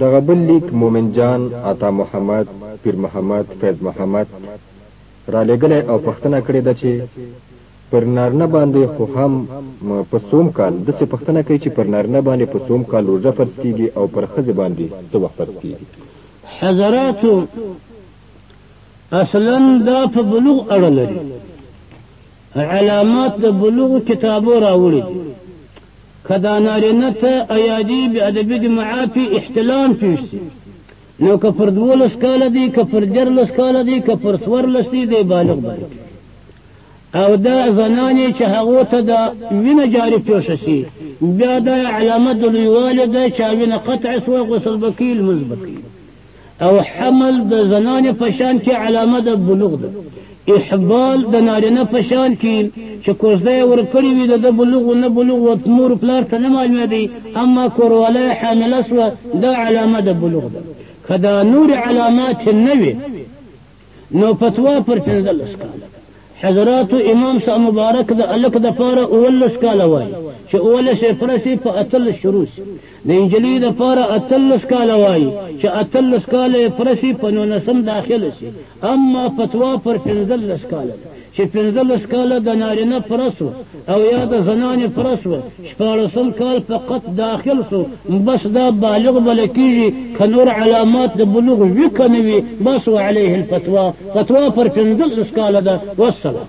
دغه بل لیک مومن جان عطا محمد پیر محمد فیض محمد را لېږلی او پښتنه کړې ده چې پر نارنه باندې خو هم په سوم کال دسې پښتنه کوي چې پر نارنه باندې په سوم کال روژه فرض کیږي او پر خځې باندې څه وخت فرض کیږي حضراتو اصلا دا په بلوغ اړه لري علامات د بلوغ کتابو راوړي دي که دا نارینه ته ایادي بې ادبي د معافي احتلام پیش شي نو که پر دولس کاله دی که پر دیارلس کاله دی که پر څوارلس دی دی بالغ بلل او دا زنانې چې هغو ته دا وینه جاري پیښه شي بیا دا علامه د لویوالي ده چې وینه قطع سوه غسل به کوي لمونځ به کوي او حمل د زنانې په شان کې علامه د بلوغ ده احبال د نارینه په شان کې چې کوزده یې ورکړې وي د ده بلوغ نه بلوغ و مور پلار ته نه معلومېدی اما کورواله حامله سوه دا علامه د بلوغ ده که دا نور علامات نه وي نو فتوا پر پنځلس کاله حضراتو امام صاحب مبارک د الک د پاره اولس کاله وای چې اولس پرسي په اتل شروع سي د انجلی د پاره اتلس کاله وای چې اتلس کاله پرسي په نو نسم داخله سي اما فتوا پر پنځلس کاله چې پنځلس کاله د نارینه پرس و او یا د زنانې پرس و، شپاړسم کال فقط داخل سو، بس دا بالغ بلل کیږي، که نور علامات د بلوغ وي که نه وي، بس وعلیه الفتوی، فتوا پر پنځلس کاله ده، والسلام.